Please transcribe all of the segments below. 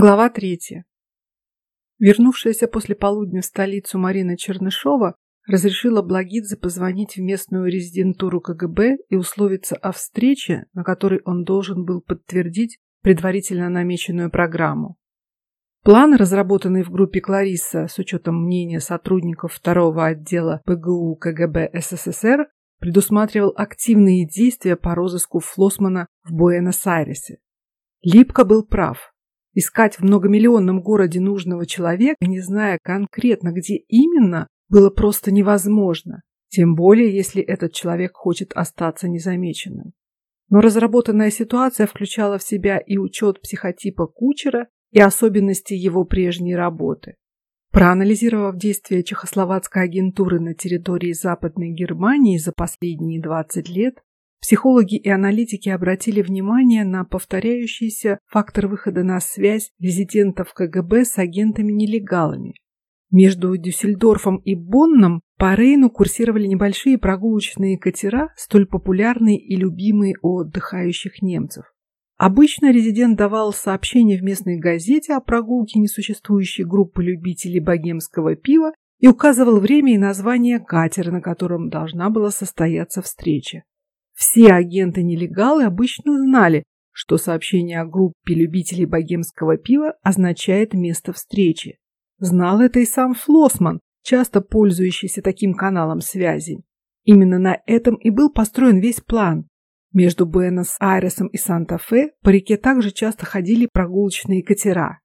Глава третья. Вернувшаяся после полудня в столицу Марина Чернышова разрешила Благидзе позвонить в местную резидентуру КГБ и условиться о встрече, на которой он должен был подтвердить предварительно намеченную программу. План, разработанный в группе Кларисса с учетом мнения сотрудников второго отдела ПГУ КГБ СССР, предусматривал активные действия по розыску Флосмана в Буэнос-Айресе. Липко был прав. Искать в многомиллионном городе нужного человека, не зная конкретно, где именно, было просто невозможно, тем более если этот человек хочет остаться незамеченным. Но разработанная ситуация включала в себя и учет психотипа кучера, и особенности его прежней работы. Проанализировав действия чехословацкой агентуры на территории Западной Германии за последние 20 лет, Психологи и аналитики обратили внимание на повторяющийся фактор выхода на связь резидентов КГБ с агентами-нелегалами. Между Дюссельдорфом и Бонном по Рейну курсировали небольшие прогулочные катера, столь популярные и любимые у отдыхающих немцев. Обычно резидент давал сообщение в местной газете о прогулке несуществующей группы любителей богемского пива и указывал время и название катера, на котором должна была состояться встреча. Все агенты-нелегалы обычно знали, что сообщение о группе любителей богемского пива означает место встречи. Знал это и сам Флосман, часто пользующийся таким каналом связи. Именно на этом и был построен весь план. Между Буэнос-Айресом и Санта-Фе по реке также часто ходили прогулочные катера.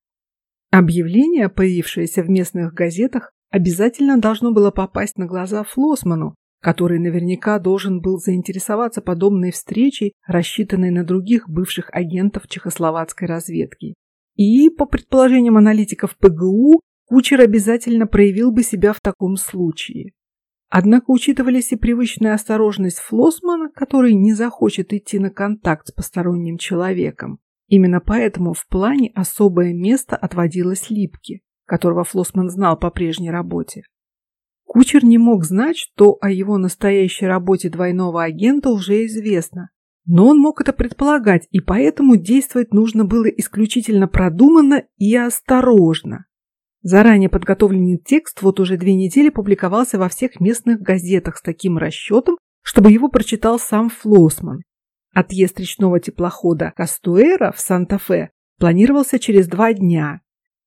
Объявление, появившееся в местных газетах, обязательно должно было попасть на глаза Флосману, который наверняка должен был заинтересоваться подобной встречей, рассчитанной на других бывших агентов чехословацкой разведки. И, по предположениям аналитиков ПГУ, Кучер обязательно проявил бы себя в таком случае. Однако учитывались и привычная осторожность Флосмана, который не захочет идти на контакт с посторонним человеком. Именно поэтому в плане особое место отводилось Липке, которого Флосман знал по прежней работе. Кучер не мог знать, что о его настоящей работе двойного агента уже известно. Но он мог это предполагать, и поэтому действовать нужно было исключительно продуманно и осторожно. Заранее подготовленный текст вот уже две недели публиковался во всех местных газетах с таким расчетом, чтобы его прочитал сам Флосман. Отъезд речного теплохода Кастуэра в Санта-Фе планировался через два дня.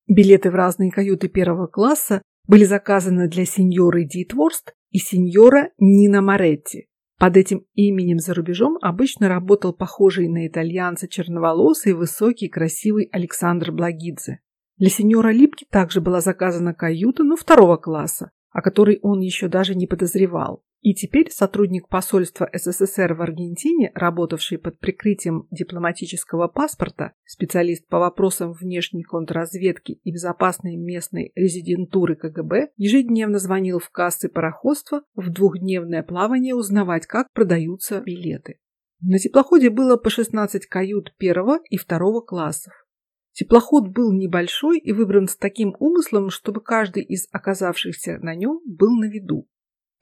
Билеты в разные каюты первого класса были заказаны для сеньоры Дитворст и сеньора Нина Моретти. Под этим именем за рубежом обычно работал похожий на итальянца черноволосый, высокий, красивый Александр Благидзе. Для сеньора Липки также была заказана каюта, но второго класса, о которой он еще даже не подозревал. И теперь сотрудник посольства СССР в Аргентине, работавший под прикрытием дипломатического паспорта, специалист по вопросам внешней контрразведки и безопасной местной резидентуры КГБ, ежедневно звонил в кассы пароходства в двухдневное плавание узнавать, как продаются билеты. На теплоходе было по 16 кают первого и второго классов. Теплоход был небольшой и выбран с таким умыслом, чтобы каждый из оказавшихся на нем был на виду.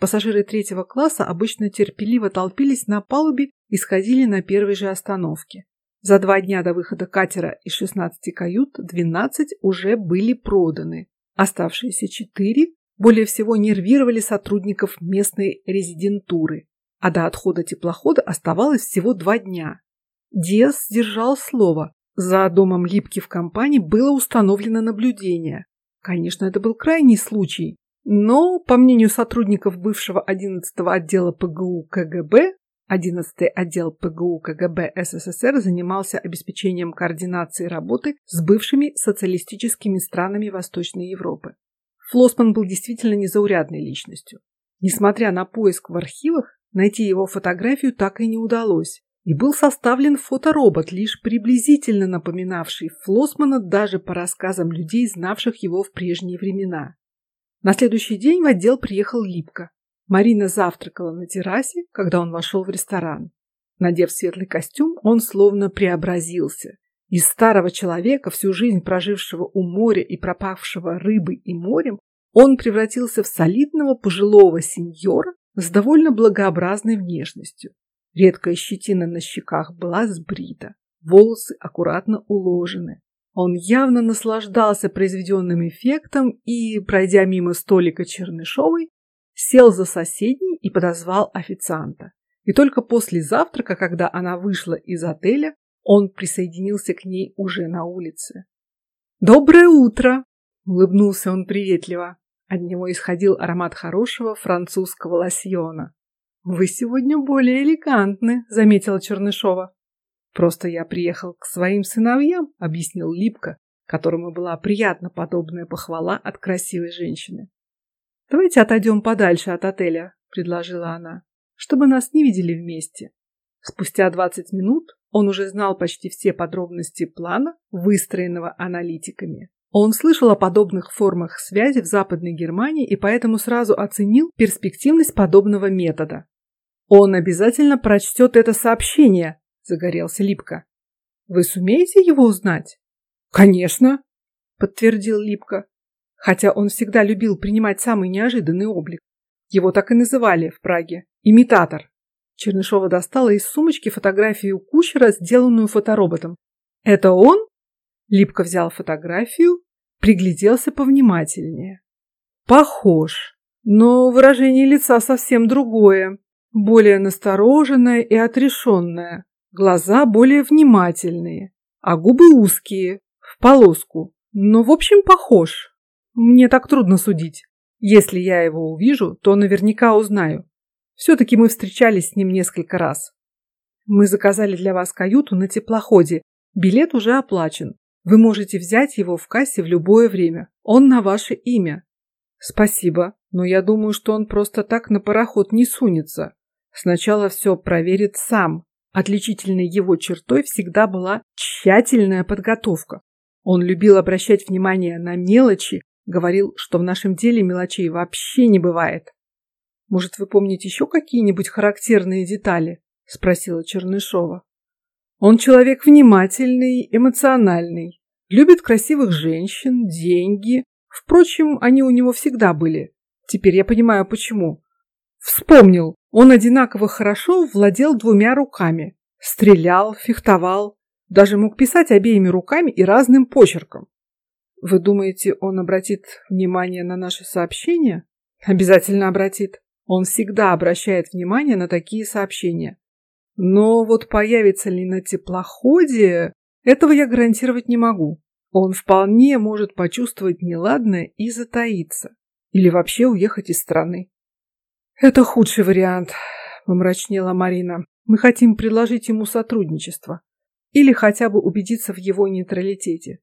Пассажиры третьего класса обычно терпеливо толпились на палубе и сходили на первой же остановке. За два дня до выхода катера из 16 кают 12 уже были проданы. Оставшиеся четыре более всего нервировали сотрудников местной резидентуры, а до отхода теплохода оставалось всего два дня. Диас сдержал слово. За домом Липки в компании было установлено наблюдение. Конечно, это был крайний случай, но, по мнению сотрудников бывшего 11-го отдела ПГУ КГБ, 11-й отдел ПГУ КГБ СССР занимался обеспечением координации работы с бывшими социалистическими странами Восточной Европы. Флосман был действительно незаурядной личностью. Несмотря на поиск в архивах, найти его фотографию так и не удалось. И был составлен фоторобот, лишь приблизительно напоминавший Флосмана даже по рассказам людей, знавших его в прежние времена. На следующий день в отдел приехал Липко. Марина завтракала на террасе, когда он вошел в ресторан. Надев светлый костюм, он словно преобразился. Из старого человека, всю жизнь прожившего у моря и пропавшего рыбой и морем, он превратился в солидного пожилого сеньора с довольно благообразной внешностью. Редкая щетина на щеках была сбрита, волосы аккуратно уложены. Он явно наслаждался произведенным эффектом и, пройдя мимо столика Чернышовой, сел за соседний и подозвал официанта. И только после завтрака, когда она вышла из отеля, он присоединился к ней уже на улице. «Доброе утро!» – улыбнулся он приветливо. От него исходил аромат хорошего французского лосьона. «Вы сегодня более элегантны», – заметила Чернышова. «Просто я приехал к своим сыновьям», – объяснил Липка, которому была приятна подобная похвала от красивой женщины. «Давайте отойдем подальше от отеля», – предложила она, – «чтобы нас не видели вместе». Спустя двадцать минут он уже знал почти все подробности плана, выстроенного аналитиками. Он слышал о подобных формах связи в Западной Германии и поэтому сразу оценил перспективность подобного метода. Он обязательно прочтет это сообщение, загорелся Липка. Вы сумеете его узнать? Конечно, подтвердил Липка. Хотя он всегда любил принимать самый неожиданный облик. Его так и называли в Праге имитатор. Чернышова достала из сумочки фотографию кучера, сделанную фотороботом. Это он? Липка взял фотографию, пригляделся повнимательнее. Похож, но выражение лица совсем другое, более настороженное и отрешенное, глаза более внимательные, а губы узкие, в полоску. Но в общем похож. Мне так трудно судить. Если я его увижу, то наверняка узнаю. Все-таки мы встречались с ним несколько раз. Мы заказали для вас каюту на теплоходе. Билет уже оплачен. Вы можете взять его в кассе в любое время. Он на ваше имя. Спасибо, но я думаю, что он просто так на пароход не сунется. Сначала все проверит сам. Отличительной его чертой всегда была тщательная подготовка. Он любил обращать внимание на мелочи, говорил, что в нашем деле мелочей вообще не бывает. Может, вы помните еще какие-нибудь характерные детали? спросила Чернышова. Он человек внимательный, эмоциональный, любит красивых женщин, деньги. Впрочем, они у него всегда были. Теперь я понимаю, почему. Вспомнил, он одинаково хорошо владел двумя руками. Стрелял, фехтовал, даже мог писать обеими руками и разным почерком. Вы думаете, он обратит внимание на наши сообщения? Обязательно обратит. Он всегда обращает внимание на такие сообщения. Но вот появится ли на теплоходе, этого я гарантировать не могу. Он вполне может почувствовать неладное и затаиться. Или вообще уехать из страны. Это худший вариант, помрачнела Марина. Мы хотим предложить ему сотрудничество. Или хотя бы убедиться в его нейтралитете.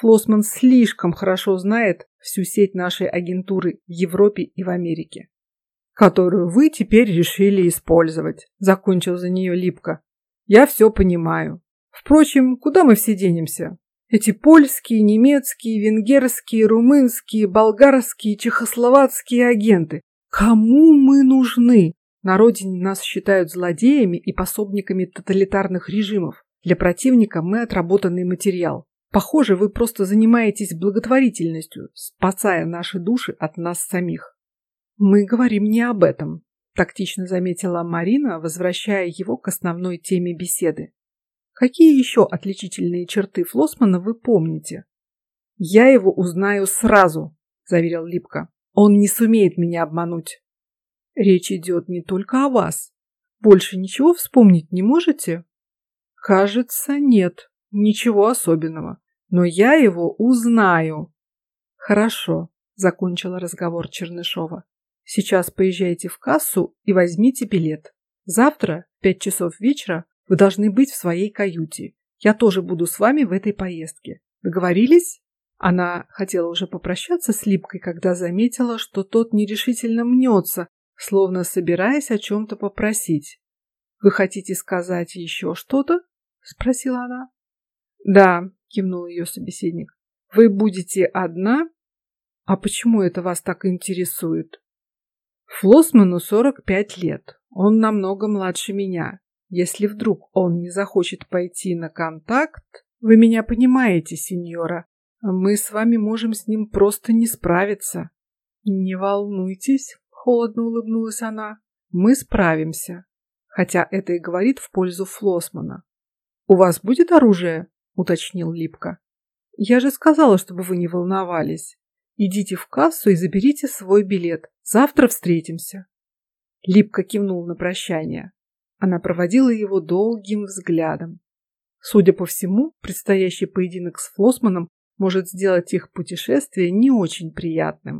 Флосман слишком хорошо знает всю сеть нашей агентуры в Европе и в Америке которую вы теперь решили использовать, закончил за нее Липка. Я все понимаю. Впрочем, куда мы все денемся? Эти польские, немецкие, венгерские, румынские, болгарские, чехословацкие агенты. Кому мы нужны? На родине нас считают злодеями и пособниками тоталитарных режимов. Для противника мы отработанный материал. Похоже, вы просто занимаетесь благотворительностью, спасая наши души от нас самих. Мы говорим не об этом, тактично заметила Марина, возвращая его к основной теме беседы. Какие еще отличительные черты Флосмана вы помните? Я его узнаю сразу, заверил Липка. Он не сумеет меня обмануть. Речь идет не только о вас. Больше ничего вспомнить не можете? Кажется, нет, ничего особенного. Но я его узнаю. Хорошо, закончила разговор Чернышова. Сейчас поезжайте в кассу и возьмите билет. Завтра в пять часов вечера вы должны быть в своей каюте. Я тоже буду с вами в этой поездке. Договорились? Она хотела уже попрощаться с Липкой, когда заметила, что тот нерешительно мнется, словно собираясь о чем-то попросить. Вы хотите сказать еще что-то? спросила она. Да, кивнул ее собеседник. Вы будете одна? А почему это вас так интересует? Флосману 45 лет. Он намного младше меня. Если вдруг он не захочет пойти на контакт, вы меня понимаете, сеньора, мы с вами можем с ним просто не справиться. Не волнуйтесь, холодно улыбнулась она. Мы справимся. Хотя это и говорит в пользу Флосмана. У вас будет оружие? уточнил Липка. Я же сказала, чтобы вы не волновались. Идите в кассу и заберите свой билет. Завтра встретимся. Липка кивнул на прощание. Она проводила его долгим взглядом. Судя по всему, предстоящий поединок с Флосманом может сделать их путешествие не очень приятным.